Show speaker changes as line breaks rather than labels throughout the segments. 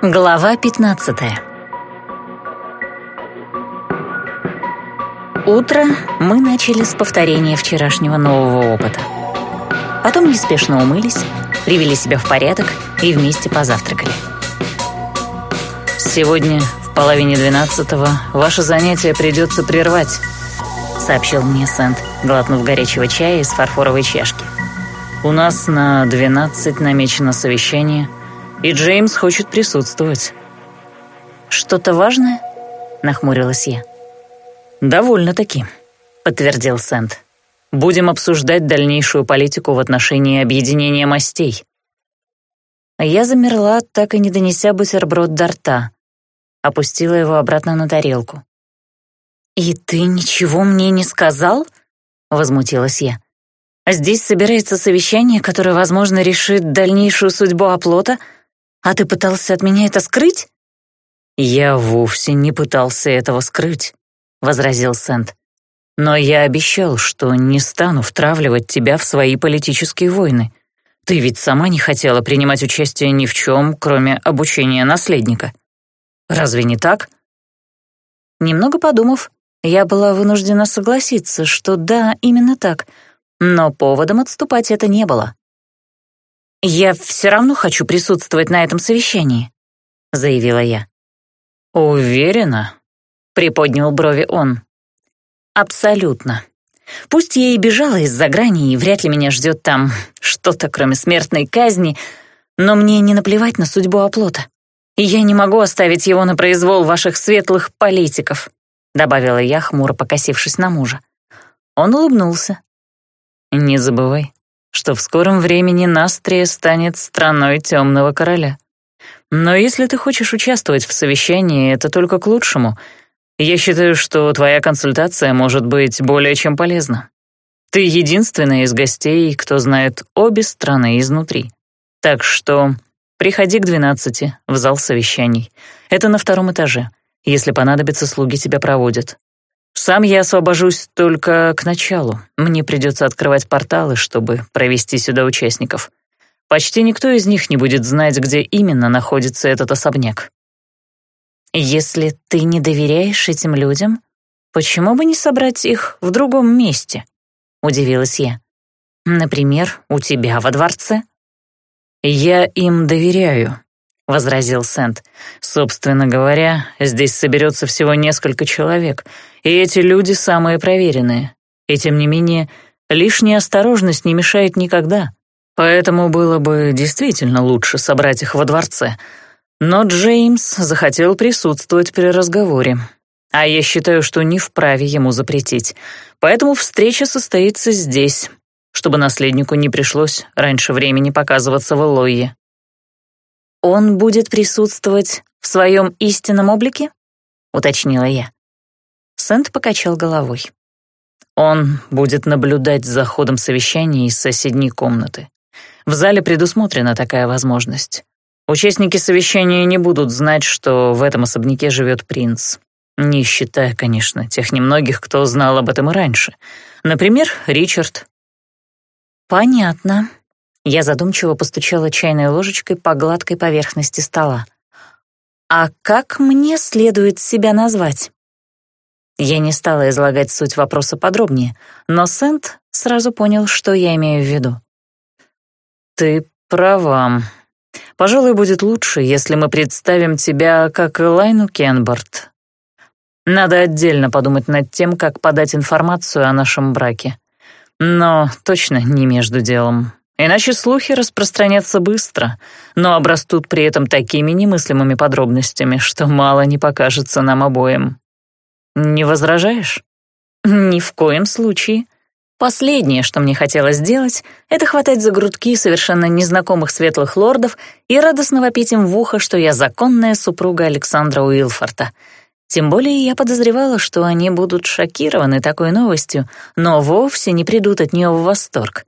Глава 15 Утро мы начали с повторения вчерашнего нового опыта. Потом неспешно умылись, привели себя в порядок и вместе позавтракали.
«Сегодня в половине двенадцатого ваше занятие придется прервать», сообщил мне Сент, глотнув горячего чая из фарфоровой чашки. «У нас на двенадцать намечено совещание, и Джеймс хочет присутствовать».
«Что-то важное?» — нахмурилась я.
«Довольно-таки», — подтвердил Сент. «Будем обсуждать дальнейшую политику в отношении объединения мастей».
Я замерла, так и не донеся бутерброд до рта. Опустила его обратно на тарелку. «И ты ничего мне не сказал?» — возмутилась я. «Здесь собирается совещание, которое, возможно, решит дальнейшую судьбу оплота, а ты пытался от меня это скрыть?»
«Я вовсе не пытался этого скрыть», — возразил Сент. «Но я обещал, что не стану втравливать тебя в свои политические войны. Ты ведь сама не хотела принимать участие ни в чем, кроме обучения наследника. Разве не так?»
Немного подумав, я была вынуждена согласиться, что да, именно так, но поводом отступать это не было. «Я все равно хочу присутствовать на этом совещании», — заявила я.
«Уверена?» — приподнял брови он.
«Абсолютно. Пусть я и бежала из-за грани, и вряд ли меня ждет там что-то, кроме смертной казни, но мне не наплевать на судьбу оплота, я не могу оставить его на произвол ваших светлых политиков» добавила я, хмуро покосившись на мужа. Он улыбнулся.
«Не забывай, что в скором времени Настрия станет страной темного короля. Но если ты хочешь участвовать в совещании, это только к лучшему. Я считаю, что твоя консультация может быть более чем полезна. Ты единственная из гостей, кто знает обе страны изнутри. Так что приходи к двенадцати в зал совещаний. Это на втором этаже. Если понадобится, слуги тебя проводят. Сам я освобожусь только к началу. Мне придется открывать порталы, чтобы провести сюда участников. Почти никто из них не будет знать, где именно находится этот особняк.
Если ты не доверяешь этим людям, почему бы не собрать их в другом месте? Удивилась я. Например, у тебя во дворце?
Я им доверяю, — возразил Сент. «Собственно говоря, здесь соберется всего несколько человек, и эти люди самые проверенные. И тем не менее, лишняя осторожность не мешает никогда. Поэтому было бы действительно лучше собрать их во дворце. Но Джеймс захотел присутствовать при разговоре. А я считаю, что не вправе ему запретить. Поэтому встреча состоится здесь, чтобы наследнику не пришлось раньше времени показываться в Элойе.
«Он будет присутствовать в своем истинном облике?» — уточнила я. Сент покачал головой.
«Он будет наблюдать за ходом совещания из соседней комнаты. В зале предусмотрена такая возможность. Участники совещания не будут знать, что в этом особняке живет принц. Не считая, конечно, тех немногих, кто знал об этом и раньше. Например, Ричард».
«Понятно», я задумчиво постучала чайной ложечкой по гладкой поверхности стола. «А как мне следует себя назвать?» Я не стала излагать суть вопроса подробнее, но Сент сразу понял, что я имею в виду.
«Ты права. Пожалуй, будет лучше, если мы представим тебя как Элайну Кенбарт. Надо отдельно подумать над тем, как подать информацию о нашем браке. Но точно не между делом. Иначе слухи распространятся быстро, но обрастут при этом такими немыслимыми подробностями, что мало не покажется нам обоим. Не возражаешь?
Ни в коем случае. Последнее, что мне хотелось сделать, это хватать за грудки совершенно незнакомых светлых лордов и радостно вопить им в ухо, что я законная супруга Александра Уилфорта. Тем более я подозревала, что они будут шокированы такой новостью, но вовсе не придут от нее в восторг.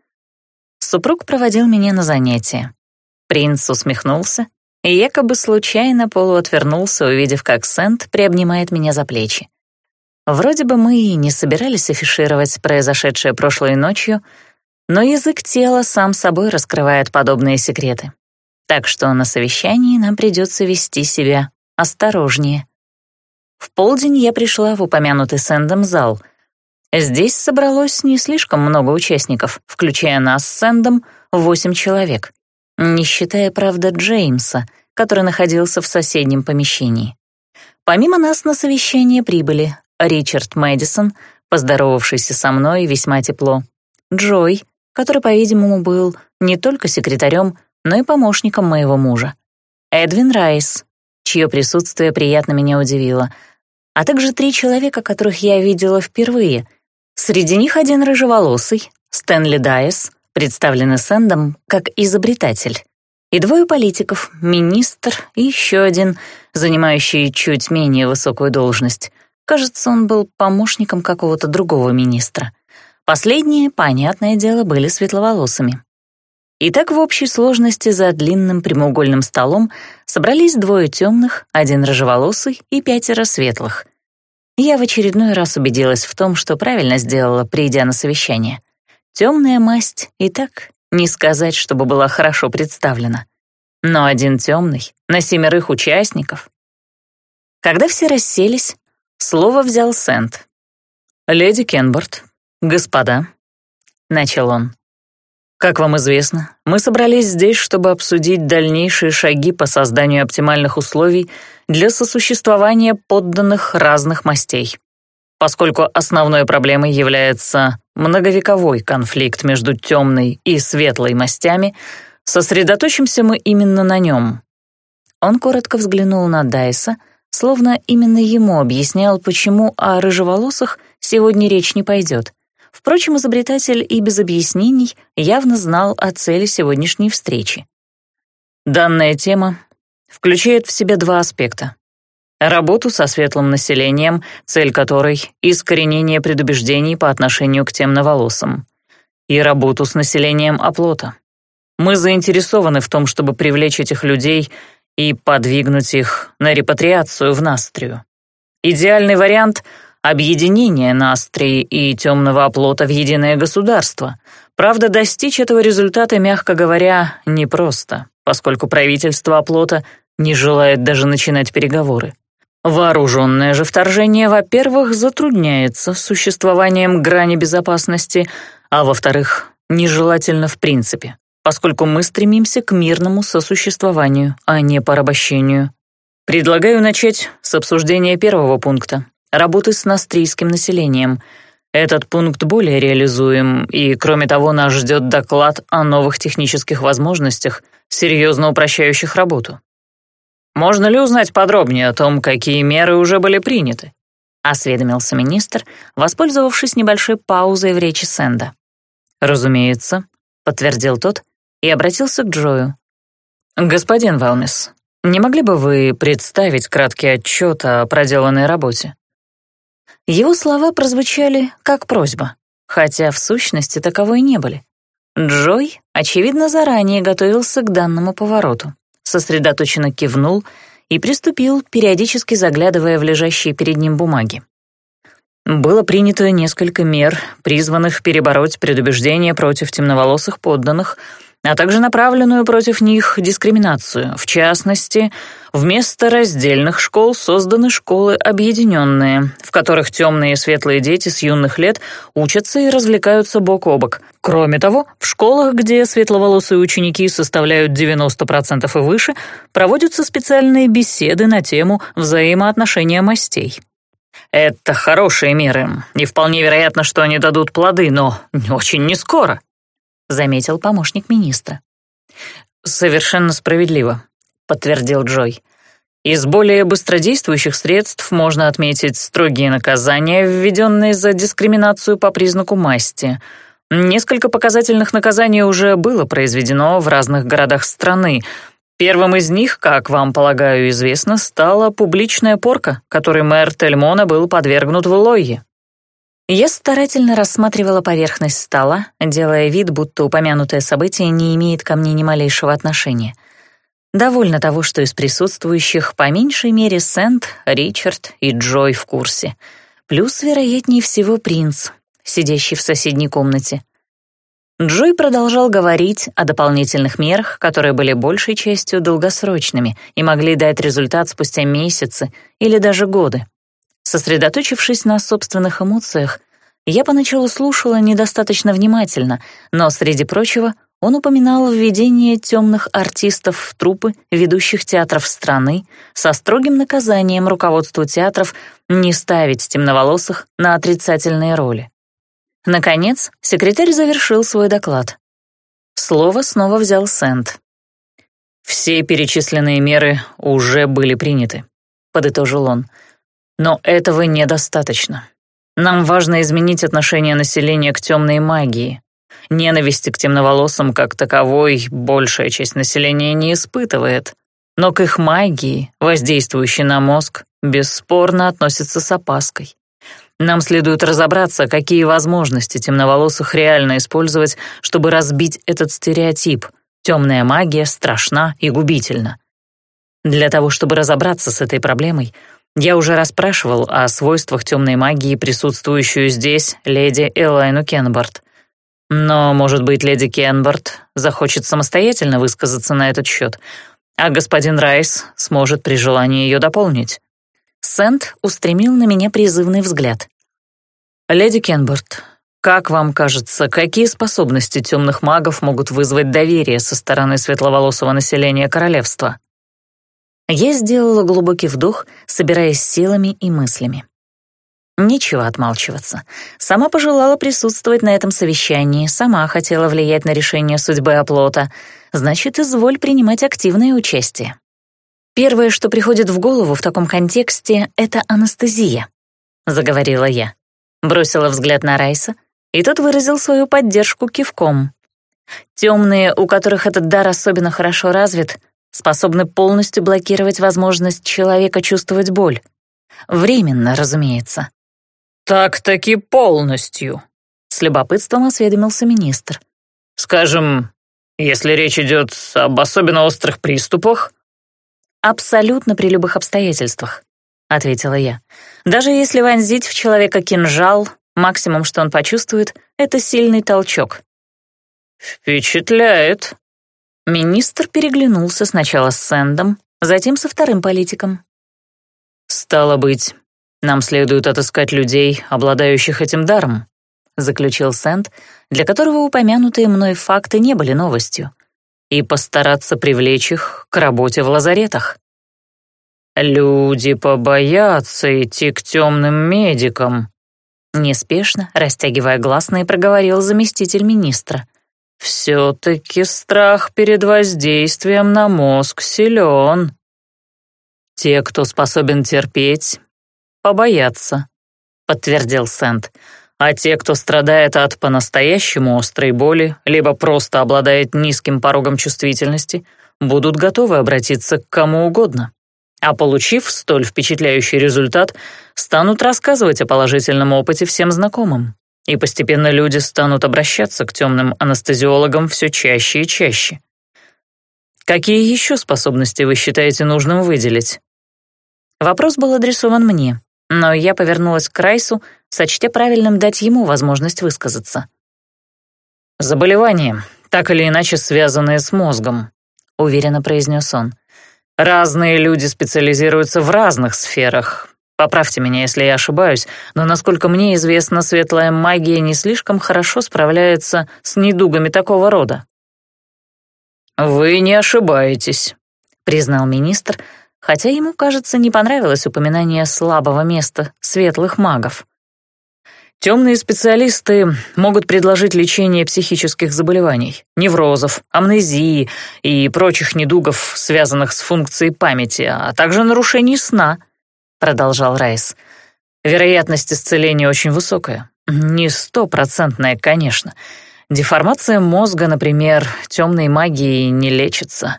Супруг проводил меня на занятия. Принц усмехнулся и якобы случайно полуотвернулся, увидев, как Сент приобнимает меня за плечи. Вроде бы мы и не собирались афишировать произошедшее прошлой ночью, но язык тела сам собой раскрывает подобные секреты. так что на совещании нам придется вести себя осторожнее. В полдень я пришла в упомянутый Сэндом зал. Здесь собралось не слишком много участников, включая нас с Сэндом, восемь человек, не считая, правда, Джеймса, который находился в соседнем помещении. Помимо нас на совещание прибыли Ричард Мэдисон, поздоровавшийся со мной весьма тепло, Джой, который, по-видимому, был не только секретарем, но и помощником моего мужа, Эдвин Райс, чье присутствие приятно меня удивило, а также три человека, которых я видела впервые. Среди них один рыжеволосый, Стэнли Дайес, представленный Сэндом как изобретатель, и двое политиков, министр и еще один, занимающий чуть менее высокую должность. Кажется, он был помощником какого-то другого министра. Последние, понятное дело, были светловолосыми. Итак, в общей сложности за длинным прямоугольным столом собрались двое темных, один рыжеволосый и пятеро светлых. Я в очередной раз убедилась в том, что правильно сделала, придя на совещание. Темная масть и так не сказать, чтобы была хорошо представлена. Но один темный на семерых участников. Когда все расселись, слово взял Сент. «Леди Кенборд, господа», — начал он. Как вам известно, мы собрались здесь, чтобы обсудить дальнейшие шаги по созданию оптимальных условий для сосуществования подданных разных мастей. Поскольку основной проблемой является многовековой конфликт между темной и светлой мастями, сосредоточимся мы именно на нем. Он коротко взглянул на Дайса, словно именно ему объяснял, почему о рыжеволосых сегодня речь не пойдет. Впрочем, изобретатель и без объяснений явно знал о цели сегодняшней встречи. Данная тема включает в себя два аспекта. Работу со светлым населением, цель которой — искоренение предубеждений по отношению к темноволосым, и работу с населением оплота. Мы заинтересованы в том, чтобы привлечь этих людей и подвигнуть их на репатриацию в Настрию. Идеальный вариант — объединение Настрии и темного оплота в единое государство. Правда, достичь этого результата, мягко говоря, непросто, поскольку правительство оплота не желает даже начинать переговоры. Вооруженное же вторжение, во-первых, затрудняется существованием грани безопасности, а во-вторых, нежелательно в принципе, поскольку мы стремимся к мирному сосуществованию, а не порабощению. Предлагаю начать с обсуждения первого пункта работы с настрийским населением. Этот пункт более реализуем, и, кроме того, нас ждет доклад о новых технических возможностях, серьезно упрощающих работу. «Можно ли узнать подробнее о том, какие меры уже были приняты?» — осведомился министр, воспользовавшись небольшой паузой в речи Сэнда. «Разумеется», — подтвердил тот и обратился к Джою. «Господин Велмис, не могли бы вы представить краткий отчет о проделанной работе?» Его слова прозвучали как просьба, хотя в сущности таковой не были. Джой, очевидно, заранее готовился к данному повороту, сосредоточенно кивнул и приступил, периодически заглядывая в лежащие перед ним бумаги. Было принято несколько мер, призванных перебороть предубеждения против темноволосых подданных — а также направленную против них дискриминацию. В частности, вместо раздельных школ созданы школы объединенные, в которых темные и светлые дети с юных лет учатся и развлекаются бок о бок. Кроме того, в школах, где светловолосые ученики составляют 90% и выше, проводятся специальные беседы на тему взаимоотношения мастей. Это хорошие меры, и вполне вероятно, что они дадут плоды, но очень не скоро заметил помощник министра. «Совершенно справедливо», — подтвердил Джой. «Из более быстродействующих средств можно отметить строгие наказания, введенные за дискриминацию по признаку масти. Несколько показательных наказаний уже было произведено в разных городах страны. Первым из них, как вам, полагаю, известно, стала публичная порка, которой мэр Тельмона был подвергнут в Илойе. Я старательно рассматривала поверхность стола, делая вид, будто упомянутое событие не имеет ко мне ни малейшего отношения. Довольно того, что из присутствующих по меньшей мере Сент, Ричард и Джой в курсе. Плюс, вероятнее всего, принц, сидящий в соседней комнате. Джой продолжал говорить о дополнительных мерах, которые были большей частью долгосрочными и могли дать результат спустя месяцы или даже годы. Сосредоточившись на собственных эмоциях, я поначалу слушала недостаточно внимательно, но, среди прочего, он упоминал введение темных артистов в труппы ведущих театров страны со строгим наказанием руководству театров не ставить темноволосых на отрицательные роли. Наконец, секретарь завершил свой доклад. Слово снова взял Сент. «Все перечисленные меры уже были приняты», — подытожил он. «Но этого недостаточно. Нам важно изменить отношение населения к темной магии. Ненависти к темноволосым как таковой большая часть населения не испытывает, но к их магии, воздействующей на мозг, бесспорно относится с опаской. Нам следует разобраться, какие возможности темноволосых реально использовать, чтобы разбить этот стереотип. Темная магия страшна и губительна. Для того, чтобы разобраться с этой проблемой, я уже расспрашивал о свойствах темной магии, присутствующую здесь, леди Элайну Кенбард. Но, может быть, леди Кенбард захочет самостоятельно высказаться на этот счет, а господин Райс сможет при желании ее дополнить. Сент устремил на меня призывный взгляд. «Леди Кенборд, как вам кажется, какие способности темных магов могут вызвать доверие со стороны светловолосого населения королевства?» Я сделала глубокий вдох, собираясь силами и мыслями. Нечего отмалчиваться. Сама пожелала присутствовать на этом совещании, сама хотела влиять на решение судьбы оплота. Значит, изволь принимать активное участие. «Первое, что приходит в голову в таком контексте, это анестезия», — заговорила я. Бросила взгляд на Райса, и тот выразил свою поддержку кивком. Темные, у которых этот дар особенно хорошо развит, способны полностью блокировать возможность человека чувствовать боль. Временно, разумеется.
«Так-таки полностью», — с любопытством осведомился министр. «Скажем, если речь идет об особенно острых приступах?»
«Абсолютно при любых обстоятельствах», — ответила я. «Даже если вонзить в человека кинжал, максимум, что он почувствует, — это сильный толчок».
«Впечатляет».
Министр переглянулся сначала с Сэндом, затем со вторым политиком.
«Стало быть, нам следует отыскать людей, обладающих этим даром», — заключил Сэнд, для которого упомянутые мной факты не были новостью и постараться привлечь их к работе в лазаретах. «Люди побоятся идти к темным медикам», неспешно, растягивая гласные, проговорил заместитель министра. «Все-таки страх перед воздействием на мозг силен. Те, кто способен терпеть, побоятся», — подтвердил Сент. А те, кто страдает от по-настоящему острой боли, либо просто обладает низким порогом чувствительности, будут готовы обратиться к кому угодно. А получив столь впечатляющий результат, станут рассказывать о положительном опыте всем знакомым. И постепенно люди станут обращаться к темным анестезиологам все чаще и чаще. Какие еще способности вы считаете нужным выделить?
Вопрос был адресован мне, но я повернулась к Райсу, сочтя правильным дать ему возможность высказаться.
«Заболевания, так или иначе связанные с мозгом», — уверенно произнес он. «Разные люди специализируются в разных сферах. Поправьте меня, если я ошибаюсь, но, насколько мне известно, светлая магия не слишком хорошо справляется с недугами такого рода». «Вы не ошибаетесь», — признал министр, хотя ему, кажется, не понравилось упоминание слабого места светлых магов. Темные специалисты могут предложить лечение психических заболеваний, неврозов, амнезии и прочих недугов, связанных с функцией памяти, а также нарушений сна, продолжал Райс. Вероятность исцеления очень высокая. Не стопроцентная, конечно. Деформация мозга, например, темной магией не лечится.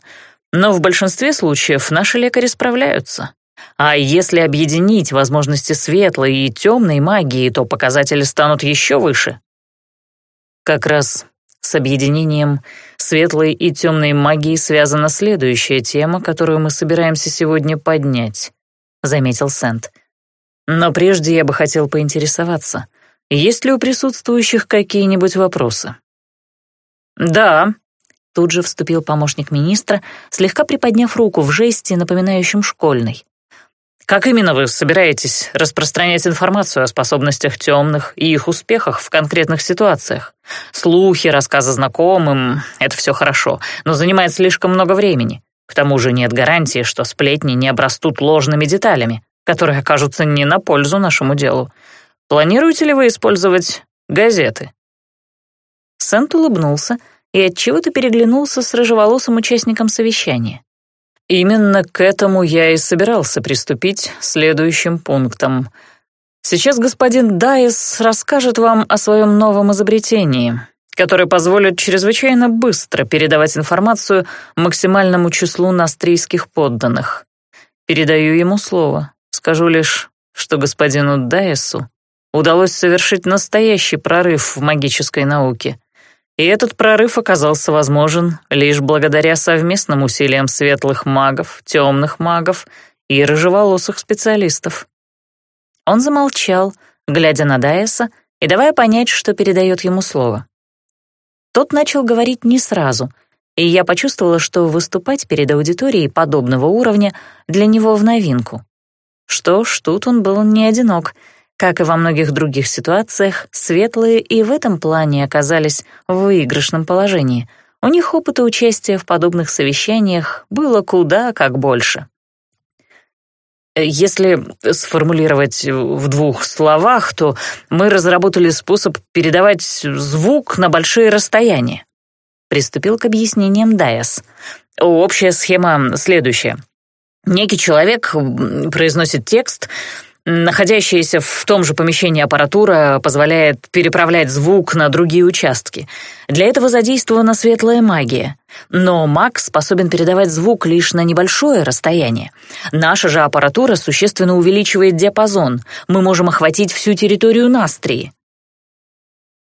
Но в большинстве случаев наши лекари справляются. А если объединить возможности светлой и темной магии, то показатели станут еще выше. Как раз с объединением светлой и темной магии связана следующая тема, которую мы собираемся сегодня поднять, заметил Сент. Но прежде я бы хотел поинтересоваться, есть ли у присутствующих какие-нибудь вопросы?
«Да», — тут же вступил помощник министра, слегка приподняв руку в жесте, напоминающем школьный. «Как именно вы собираетесь распространять информацию о способностях темных и их успехах в конкретных ситуациях? Слухи, рассказы знакомым — это все хорошо, но занимает слишком много времени. К тому же нет гарантии, что сплетни не обрастут ложными деталями, которые окажутся не на пользу нашему делу. Планируете ли вы использовать газеты?»
Сент улыбнулся и отчего-то переглянулся с рыжеволосым участником совещания.
«Именно к этому я и собирался приступить следующим пунктом. Сейчас господин Дайс расскажет вам о своем новом изобретении, которое позволит чрезвычайно быстро передавать информацию максимальному числу настрийских подданных. Передаю ему слово. Скажу лишь, что господину Дайесу удалось совершить настоящий прорыв в магической науке — и этот прорыв оказался возможен лишь благодаря совместным усилиям светлых магов, темных магов и рыжеволосых специалистов.
Он замолчал, глядя на Дайеса и давая понять, что передает ему слово. Тот начал говорить не сразу, и я почувствовала, что выступать перед аудиторией подобного уровня для него в новинку. Что ж, тут он был не одинок — как и во многих других ситуациях, светлые и в этом плане оказались в выигрышном положении. У них опыта участия в подобных совещаниях было куда как больше.
Если сформулировать в двух словах, то мы разработали способ передавать звук на большие расстояния. Приступил к объяснениям Дайас. Общая схема следующая. Некий человек произносит текст — Находящаяся в том же помещении аппаратура позволяет переправлять звук на другие участки. Для этого задействована светлая магия. Но маг способен передавать звук лишь на небольшое расстояние. Наша же аппаратура существенно увеличивает диапазон. Мы можем охватить всю территорию Настрии.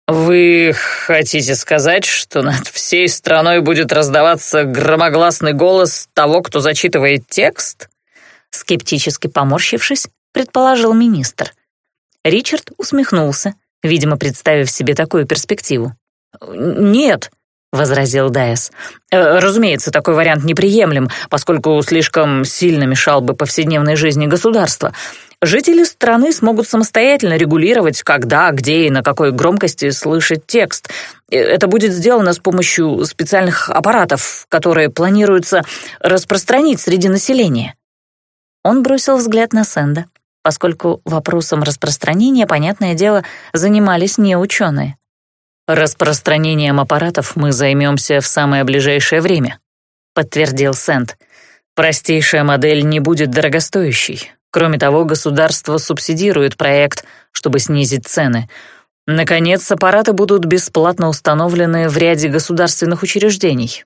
«Вы хотите сказать, что над всей страной будет раздаваться громогласный голос того, кто зачитывает текст?»
Скептически поморщившись, предположил министр. Ричард усмехнулся, видимо, представив себе такую перспективу.
«Нет», — возразил Дайес. «Э, «Разумеется, такой вариант неприемлем, поскольку слишком сильно мешал бы повседневной жизни государства. Жители страны смогут самостоятельно регулировать, когда, где и на какой громкости слышать текст. Э, это будет сделано с помощью специальных аппаратов, которые планируется распространить среди населения».
Он бросил взгляд на Сэнда поскольку вопросом распространения, понятное дело, занимались не ученые.
«Распространением аппаратов мы займемся в самое ближайшее время», — подтвердил Сент. «Простейшая модель не будет дорогостоящей. Кроме того, государство субсидирует проект, чтобы снизить цены. Наконец, аппараты будут бесплатно установлены в ряде государственных учреждений.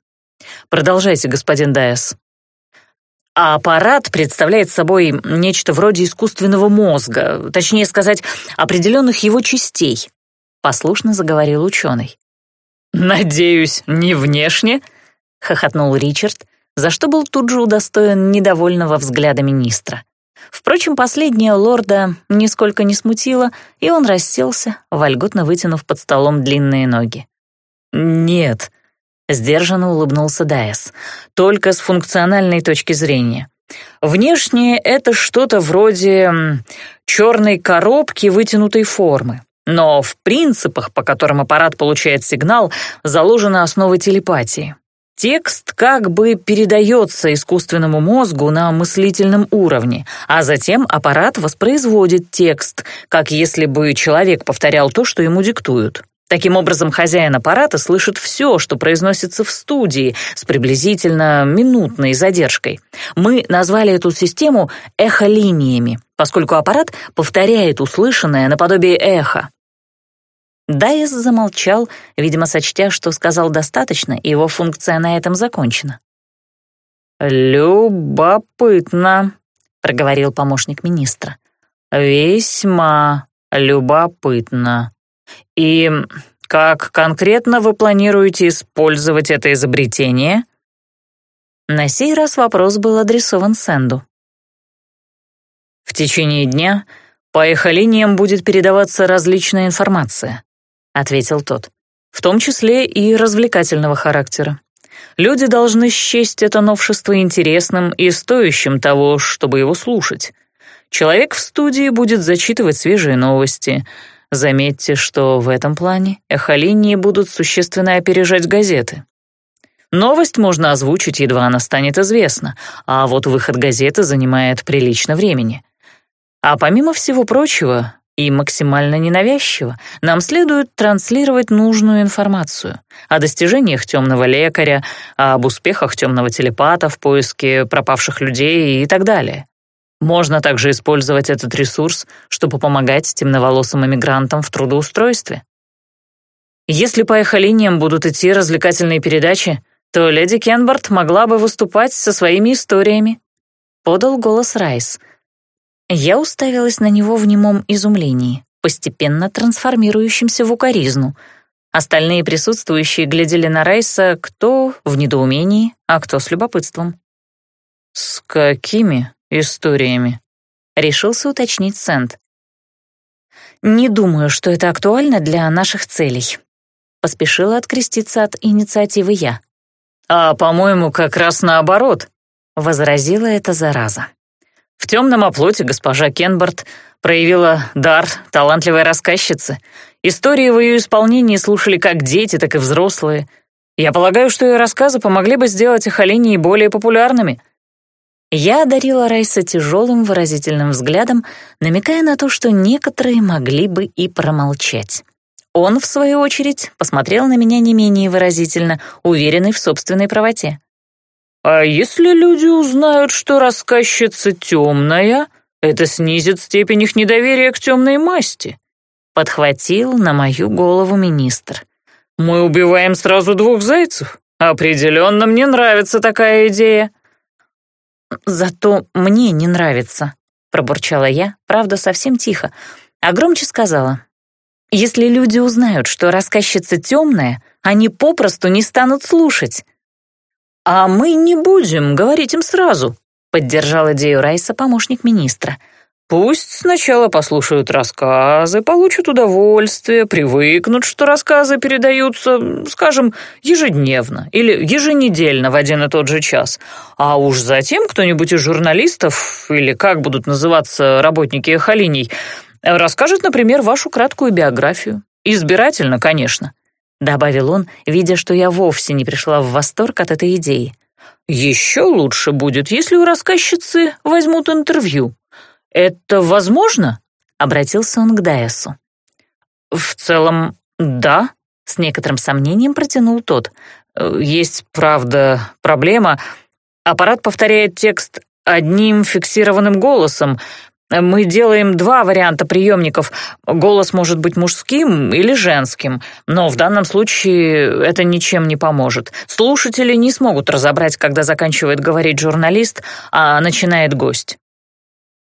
Продолжайте, господин Дайес а аппарат представляет собой нечто вроде искусственного мозга, точнее сказать, определенных его частей», — послушно заговорил ученый. «Надеюсь, не внешне?» — хохотнул Ричард, за что был тут же удостоен недовольного взгляда министра. Впрочем, последнее лорда нисколько не смутило, и он расселся, вольготно вытянув под столом длинные ноги. «Нет», Сдержанно улыбнулся Дайс. «Только с функциональной точки зрения. Внешне это что-то вроде черной коробки вытянутой формы. Но в принципах, по которым аппарат получает сигнал, заложена основа телепатии. Текст как бы передается искусственному мозгу на мыслительном уровне, а затем аппарат воспроизводит текст, как если бы человек повторял то, что ему диктуют. Таким образом, хозяин аппарата слышит все, что произносится в студии, с приблизительно минутной задержкой. Мы назвали эту систему эхолиниями, поскольку аппарат повторяет услышанное наподобие эха.
Дайес замолчал, видимо, сочтя, что сказал достаточно, и его функция на этом закончена.
«Любопытно», — проговорил помощник министра. «Весьма любопытно». И как конкретно вы планируете использовать это изобретение?
На сей раз вопрос был адресован Сэнду.
В течение дня по эхолиниям будет передаваться различная информация, ответил тот.
в том числе и развлекательного характера. Люди должны счесть это новшество интересным и стоящим того, чтобы его слушать. Человек в студии будет зачитывать свежие новости. Заметьте, что в этом плане эхолинии будут существенно опережать газеты. Новость можно озвучить, едва она станет известна, а вот выход газеты занимает прилично времени. А помимо всего прочего, и максимально ненавязчиво, нам следует транслировать нужную информацию о достижениях темного лекаря, об успехах темного телепата в поиске пропавших людей и так далее. Можно также использовать этот ресурс, чтобы помогать темноволосым иммигрантам в трудоустройстве. Если по эхолиниям будут идти развлекательные передачи, то леди Кенбард могла бы выступать со своими историями. Подал голос Райс — я уставилась на него в немом изумлении, постепенно трансформирующемся в укоризну. Остальные присутствующие глядели на Райса кто в недоумении, а кто с любопытством. «С какими историями?» — решился уточнить Сент. «Не думаю, что это актуально для наших целей», — поспешила откреститься от инициативы я. «А, по-моему, как раз наоборот», — возразила эта зараза. В темном оплоте госпожа Кенбарт проявила дар талантливой рассказчицы. Истории в ее исполнении слушали как дети, так и взрослые. Я полагаю, что ее рассказы помогли бы сделать их оленей более популярными. Я одарила Райса тяжелым выразительным взглядом, намекая на то, что некоторые могли бы и промолчать. Он, в свою очередь, посмотрел на меня не менее выразительно, уверенный в собственной правоте. А если люди узнают, что рассказчица темная, это снизит степень их недоверия к темной масти. Подхватил на мою голову министр. Мы убиваем сразу двух зайцев. Определенно мне нравится такая идея. Зато мне не нравится, пробурчала я, правда, совсем тихо, а громче сказала. Если люди узнают, что рассказчица темная, они попросту не станут слушать. «А мы не будем говорить им сразу», — поддержал идею Райса помощник министра. «Пусть сначала послушают рассказы, получат удовольствие, привыкнут, что рассказы передаются, скажем, ежедневно или еженедельно в один и тот же час. А уж затем кто-нибудь из журналистов, или как будут называться работники эхолиний, расскажет, например, вашу краткую биографию. Избирательно, конечно добавил он, видя, что я вовсе не пришла в восторг от этой идеи. «Еще лучше будет, если у рассказчицы возьмут интервью. Это возможно?» — обратился он к Дайасу. «В целом, да», — с некоторым сомнением протянул тот. «Есть, правда, проблема. Аппарат повторяет текст одним фиксированным голосом, мы делаем два варианта приемников. Голос может быть мужским или женским, но в данном случае это ничем не поможет. Слушатели не смогут разобрать, когда заканчивает говорить журналист, а начинает гость.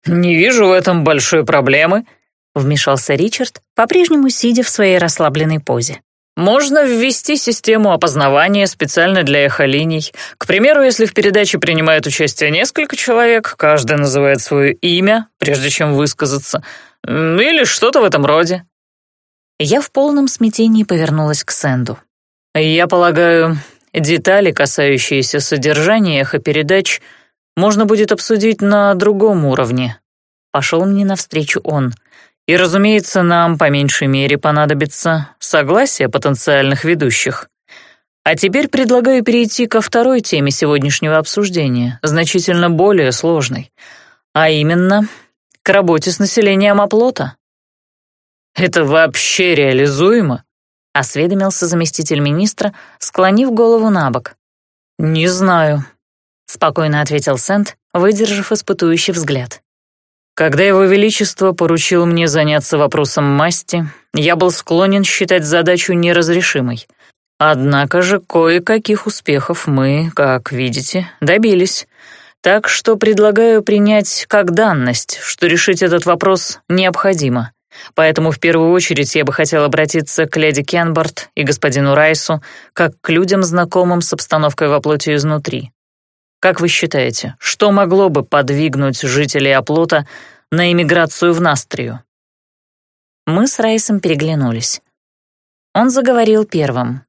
«Не вижу в этом большой проблемы», — вмешался Ричард, по-прежнему сидя в своей расслабленной позе. Можно ввести систему опознавания специально для эхолиний. К примеру, если в передаче принимает участие несколько человек, каждый называет свое имя, прежде чем высказаться, или что-то в этом роде. Я в полном смятении повернулась к Сэнду. Я полагаю, детали, касающиеся содержания эхопередач, можно будет обсудить на другом уровне. Пошел мне навстречу он. И, разумеется, нам по меньшей мере понадобится согласие потенциальных ведущих. А теперь предлагаю перейти ко второй теме сегодняшнего обсуждения, значительно более сложной, а именно к работе с населением оплота. «Это вообще реализуемо?» — осведомился заместитель министра, склонив голову на бок. «Не знаю», — спокойно ответил Сент, выдержав испытующий взгляд. Когда Его Величество поручил мне заняться вопросом масти, я был склонен считать задачу неразрешимой. Однако же кое-каких успехов мы, как видите, добились. Так что предлагаю принять как данность, что решить этот вопрос необходимо. Поэтому в первую очередь я бы хотел обратиться к леди Кенбарт и господину Райсу как к людям, знакомым с обстановкой во плоти изнутри. Как вы считаете, что могло бы подвигнуть жителей оплота на эмиграцию в Настрию?» Мы с Райсом переглянулись.
Он заговорил первым.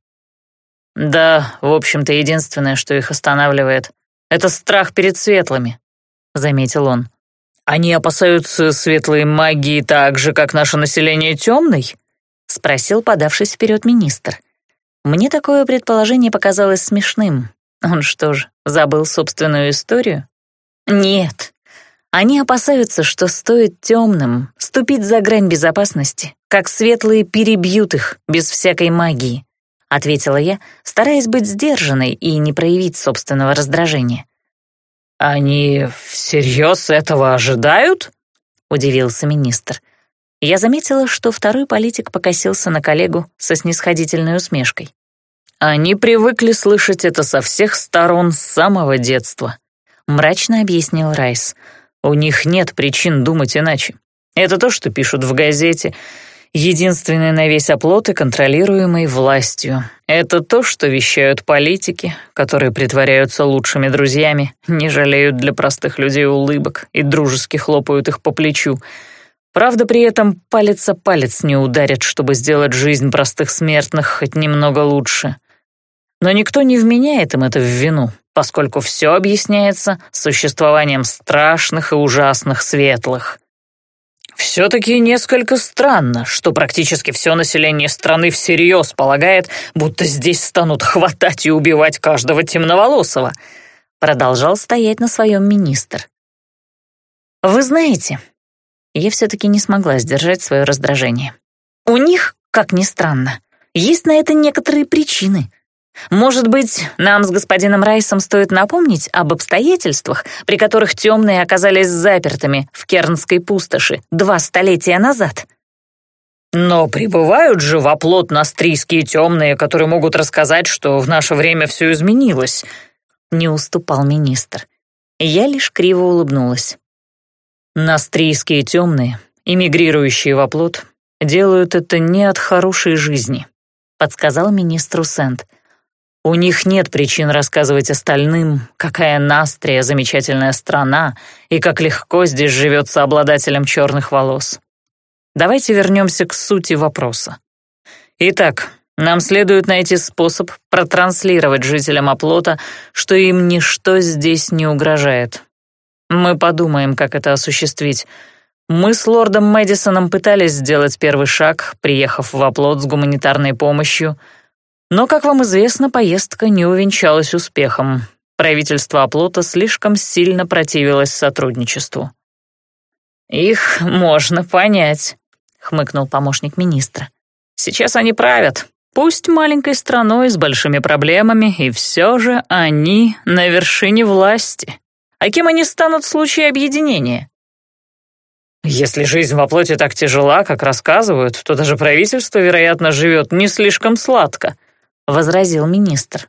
«Да, в общем-то, единственное, что их останавливает, это страх перед светлыми», — заметил он. «Они опасаются светлой магии так же, как наше население темной?»
— спросил подавшись вперед министр. Мне такое предположение показалось смешным. Он что ж, забыл собственную историю? Нет. Они опасаются, что стоит темным ступить за грань безопасности, как светлые перебьют их без всякой магии, ответила я, стараясь быть сдержанной и не проявить собственного раздражения.
«Они всерьез этого ожидают?» — удивился министр.
Я заметила, что второй политик покосился на коллегу со снисходительной усмешкой.
«Они привыкли слышать это со всех сторон с самого детства», — мрачно объяснил Райс. «У них нет причин думать иначе. Это то, что пишут в газете, единственный на весь оплот и контролируемый властью. Это то, что вещают политики, которые притворяются лучшими друзьями, не жалеют для простых людей улыбок и дружески хлопают их по плечу. Правда, при этом палец о палец не ударят, чтобы сделать жизнь простых смертных хоть немного лучше. Но никто не вменяет им это в вину, поскольку все объясняется существованием страшных и ужасных светлых. Все-таки несколько странно, что практически все население страны всерьез полагает, будто здесь станут хватать и убивать каждого темноволосого. Продолжал стоять на своем министр.
Вы знаете, я все-таки не смогла сдержать свое раздражение. У них, как ни странно, есть на это некоторые причины — может быть, нам с господином Райсом стоит напомнить об обстоятельствах, при которых темные оказались запертыми в Кернской пустоши два столетия назад?
Но прибывают же в оплот настрийские темные, которые могут рассказать, что в наше время все изменилось.
Не уступал министр. Я лишь криво улыбнулась.
Настрийские темные, эмигрирующие в оплот, делают это не от хорошей жизни, подсказал министру Сент. У них нет причин рассказывать остальным, какая Настрия замечательная страна и как легко здесь живется обладателем черных волос. Давайте вернемся к сути вопроса. Итак, нам следует найти способ протранслировать жителям оплота, что им ничто здесь не угрожает. Мы подумаем, как это осуществить. Мы с лордом Мэдисоном пытались сделать первый шаг, приехав в оплот с гуманитарной помощью — но, как вам известно, поездка не увенчалась успехом. Правительство оплота слишком сильно противилось сотрудничеству. «Их можно понять», — хмыкнул помощник министра. «Сейчас они правят, пусть маленькой страной с большими проблемами, и все же они на вершине власти. А кем они станут в случае объединения?» Если жизнь во плоти так тяжела, как рассказывают, то даже правительство, вероятно, живет не слишком сладко. — возразил министр.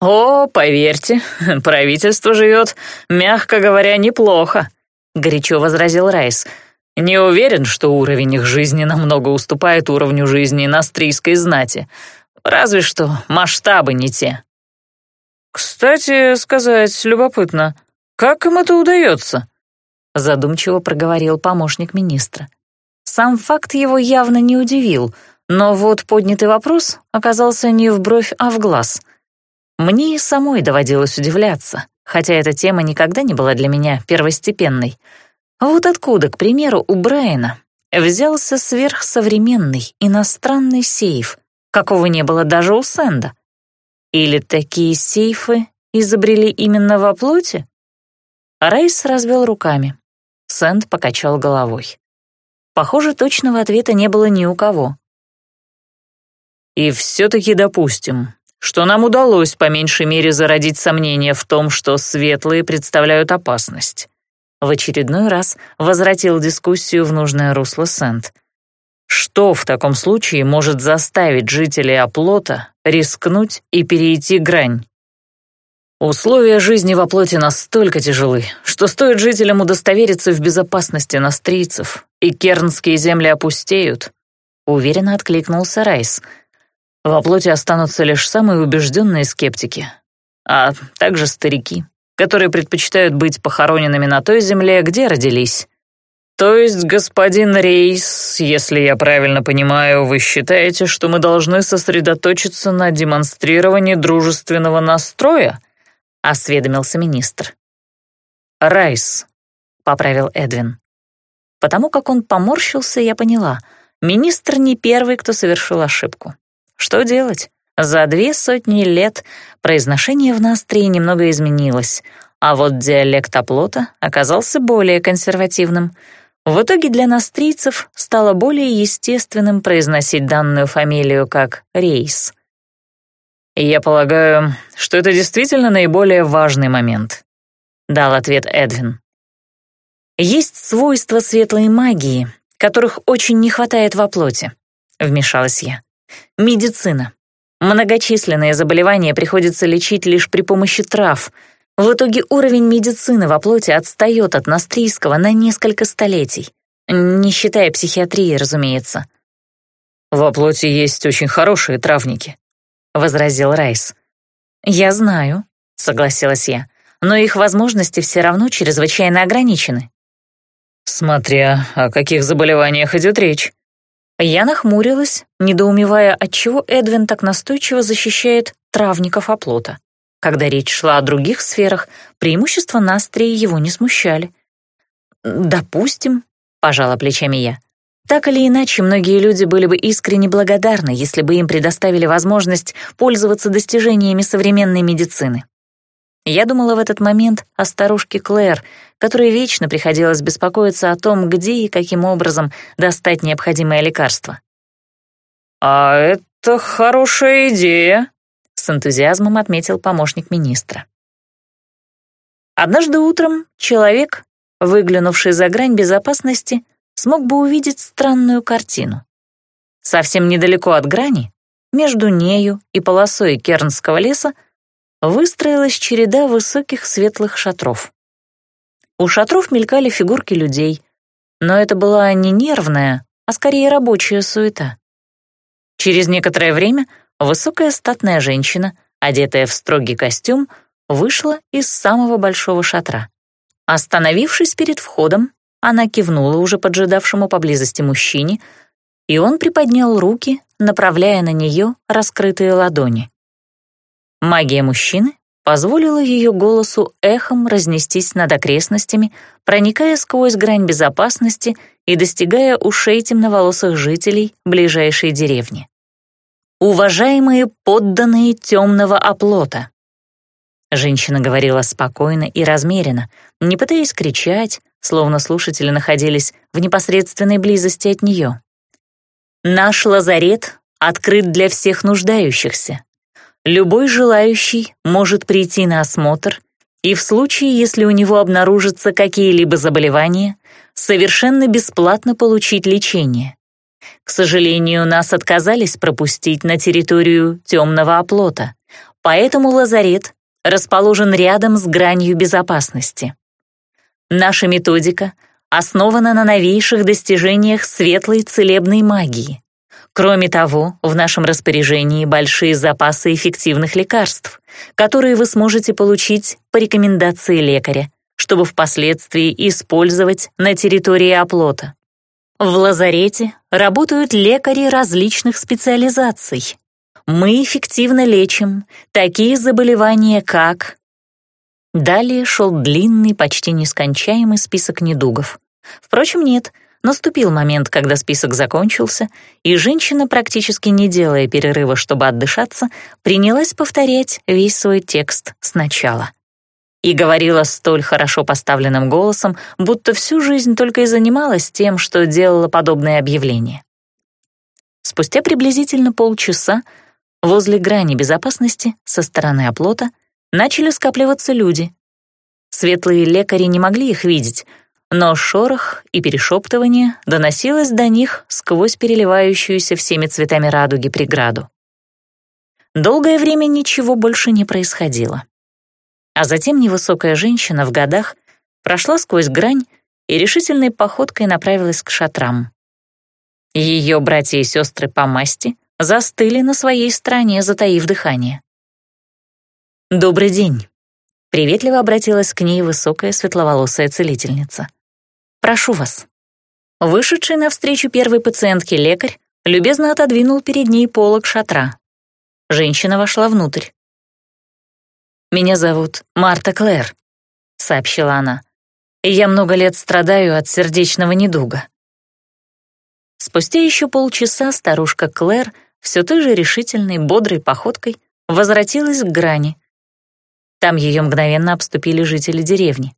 «О, поверьте, правительство живет, мягко говоря, неплохо», — горячо возразил Райс. «Не уверен, что уровень их жизни намного уступает уровню жизни настрийской знати. Разве что масштабы не те». «Кстати сказать, любопытно, как им это удается?» — задумчиво проговорил помощник министра. Сам факт его явно не удивил — но вот поднятый вопрос оказался не в бровь, а в глаз. Мне самой доводилось удивляться, хотя эта тема никогда не была для меня первостепенной. Вот откуда, к примеру, у Брайана взялся сверхсовременный иностранный сейф, какого не было даже у Сэнда? Или такие сейфы изобрели именно во плоти? Райс развел руками. Сэнд покачал головой. Похоже, точного ответа не было ни у кого. И все-таки допустим, что нам удалось по меньшей мере зародить сомнения в том, что светлые представляют опасность. В очередной раз возвратил дискуссию в нужное русло Сент. Что в таком случае может заставить жителей оплота рискнуть и перейти грань? Условия жизни в оплоте настолько тяжелы, что стоит жителям удостовериться в безопасности настрийцев, и кернские земли опустеют, уверенно откликнулся Райс — в оплоте останутся лишь самые убежденные скептики, а также старики, которые предпочитают быть похороненными на той земле, где родились. «То есть, господин Рейс, если я правильно понимаю, вы считаете, что мы должны сосредоточиться на демонстрировании дружественного настроя?» — осведомился министр. «Райс», — поправил Эдвин. Потому как он поморщился, я поняла, министр не первый, кто совершил ошибку. Что делать? За две сотни лет произношение в Настрии немного изменилось, а вот диалект оплота оказался более консервативным — в итоге для настрийцев стало более естественным произносить данную фамилию как Рейс. «Я полагаю, что это действительно наиболее важный момент», — дал ответ Эдвин. «Есть свойства светлой магии, которых очень не хватает во плоти», — вмешалась я. «Медицина. Многочисленные заболевания приходится лечить лишь при помощи трав — в итоге уровень медицины во плоти отстает от настрийского на несколько столетий. Не считая психиатрии, разумеется. «Во плоти есть очень хорошие травники», — возразил Райс. «Я знаю», — согласилась я, «но их возможности все равно чрезвычайно ограничены». «Смотря о каких заболеваниях идет речь». Я нахмурилась, недоумевая, отчего Эдвин так настойчиво защищает травников оплота. Когда речь шла о других сферах, преимущества Настрии его не смущали. «Допустим», — пожала плечами я. Так или иначе, многие люди были бы искренне благодарны, если бы им предоставили возможность пользоваться достижениями современной медицины. Я думала в этот момент о старушке Клэр, которой вечно приходилось беспокоиться о том, где и каким образом достать необходимое лекарство. «А это хорошая идея», с энтузиазмом отметил помощник министра. Однажды утром человек, выглянувший за грань безопасности, смог бы увидеть странную картину. Совсем недалеко от грани, между нею и полосой Кернского леса, выстроилась череда высоких светлых шатров. У шатров мелькали фигурки людей, но это была не нервная, а скорее рабочая суета. Через некоторое время Высокая статная женщина, одетая в строгий костюм, вышла из самого большого шатра. Остановившись перед входом, она кивнула уже поджидавшему поблизости мужчине, и он приподнял руки, направляя на нее раскрытые ладони. Магия мужчины позволила ее голосу эхом разнестись над окрестностями, проникая сквозь грань безопасности и достигая ушей темноволосых жителей ближайшей деревни. «Уважаемые подданные темного оплота!» Женщина говорила спокойно и размеренно, не пытаясь кричать, словно слушатели находились в непосредственной близости от нее. «Наш лазарет открыт для всех нуждающихся. Любой желающий может прийти на осмотр и в случае, если у него обнаружатся какие-либо заболевания, совершенно бесплатно получить лечение. К сожалению, нас отказались пропустить на территорию темного оплота, поэтому лазарет расположен рядом с гранью безопасности. Наша методика основана на новейших достижениях светлой целебной магии. Кроме того, в нашем распоряжении большие запасы эффективных лекарств, которые вы сможете получить по рекомендации лекаря, чтобы впоследствии использовать на территории оплота. В лазарете работают лекари различных специализаций. Мы эффективно лечим такие заболевания, как... Далее шел длинный, почти нескончаемый список недугов. Впрочем, нет, наступил момент, когда список закончился, и женщина, практически не делая перерыва, чтобы отдышаться, принялась повторять весь свой текст сначала и говорила столь хорошо поставленным голосом, будто всю жизнь только и занималась тем, что делала подобные объявления. Спустя приблизительно полчаса возле грани безопасности со стороны оплота начали скапливаться люди. Светлые лекари не могли их видеть, но шорох и перешептывание доносилось до них сквозь переливающуюся всеми цветами радуги преграду. Долгое время ничего больше не происходило. А затем невысокая женщина в годах прошла сквозь грань и решительной походкой направилась к шатрам. Ее братья и сестры по масти застыли на своей стороне, затаив дыхание. «Добрый день», — приветливо обратилась к ней высокая светловолосая целительница. «Прошу вас,
вышедший навстречу первой пациентке лекарь любезно отодвинул перед ней полог шатра. Женщина вошла внутрь. «Меня зовут Марта Клэр», — сообщила она. «И я много лет страдаю от сердечного недуга». Спустя еще полчаса старушка Клэр все той же решительной, бодрой походкой возвратилась к грани. Там ее мгновенно обступили жители деревни.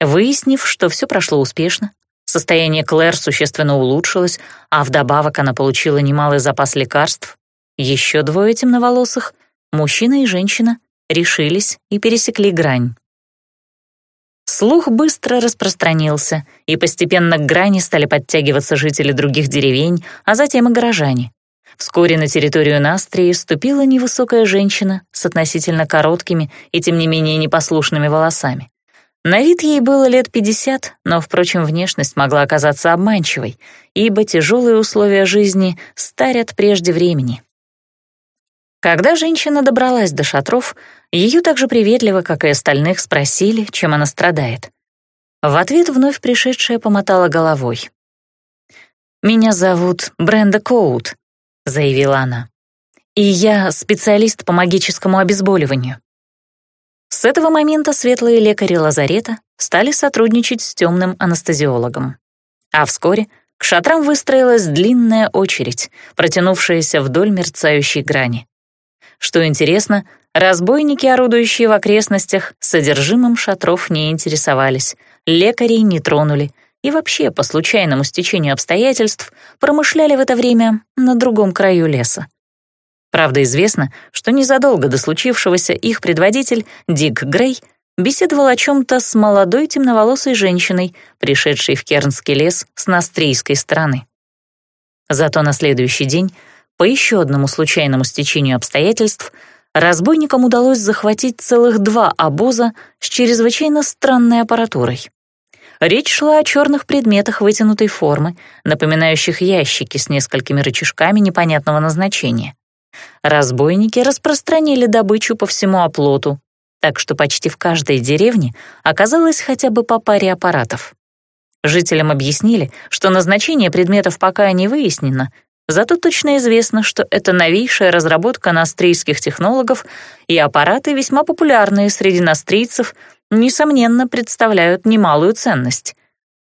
Выяснив, что все прошло успешно, состояние Клэр существенно улучшилось, а вдобавок она получила немалый запас лекарств, еще двое темноволосых, мужчина и женщина, решились и пересекли грань. Слух быстро распространился, и постепенно к грани стали подтягиваться жители других деревень, а затем и горожане. Вскоре на территорию Настрии ступила невысокая женщина с относительно короткими и тем не менее непослушными волосами. На вид ей было лет пятьдесят, но, впрочем, внешность могла оказаться обманчивой, ибо тяжелые условия жизни старят прежде времени. Когда женщина добралась до шатров, ее так же приветливо, как и остальных, спросили, чем она страдает. В ответ вновь пришедшая помотала головой. «Меня зовут Бренда Коут», — заявила она. «И я специалист по магическому обезболиванию». С этого момента светлые лекари лазарета стали сотрудничать с темным анестезиологом. А вскоре к шатрам выстроилась длинная очередь, протянувшаяся вдоль мерцающей грани. Что интересно, разбойники, орудующие в окрестностях, содержимым шатров не интересовались, лекарей не тронули и вообще, по случайному стечению обстоятельств, промышляли в это время на другом краю леса. Правда, известно, что незадолго до случившегося их предводитель, Дик Грей, беседовал о чем-то с молодой темноволосой женщиной, пришедшей в Кернский лес с настрийской стороны. Зато на следующий день по еще одному случайному стечению обстоятельств разбойникам удалось захватить целых два обоза с чрезвычайно странной аппаратурой. Речь шла о черных предметах вытянутой формы, напоминающих ящики с несколькими рычажками непонятного назначения. Разбойники распространили добычу по всему оплоту, так что почти в каждой деревне оказалось хотя бы по паре аппаратов. Жителям объяснили, что назначение предметов пока не выяснено, Зато точно известно, что это новейшая разработка настрийских технологов, и аппараты, весьма популярные среди настрийцев, несомненно, представляют немалую ценность.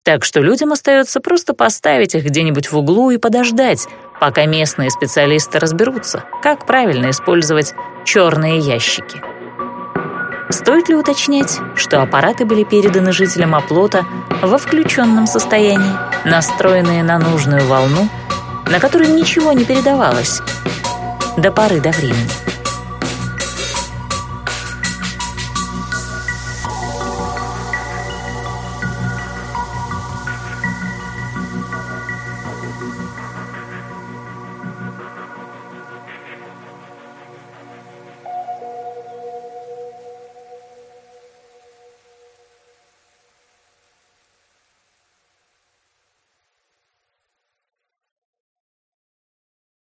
Так что людям остается просто поставить их где-нибудь в углу и подождать, пока местные специалисты разберутся, как правильно использовать черные ящики. Стоит ли уточнять, что аппараты были переданы жителям оплота во включенном состоянии, настроенные на нужную волну — на которой ничего не передавалось до поры до времени.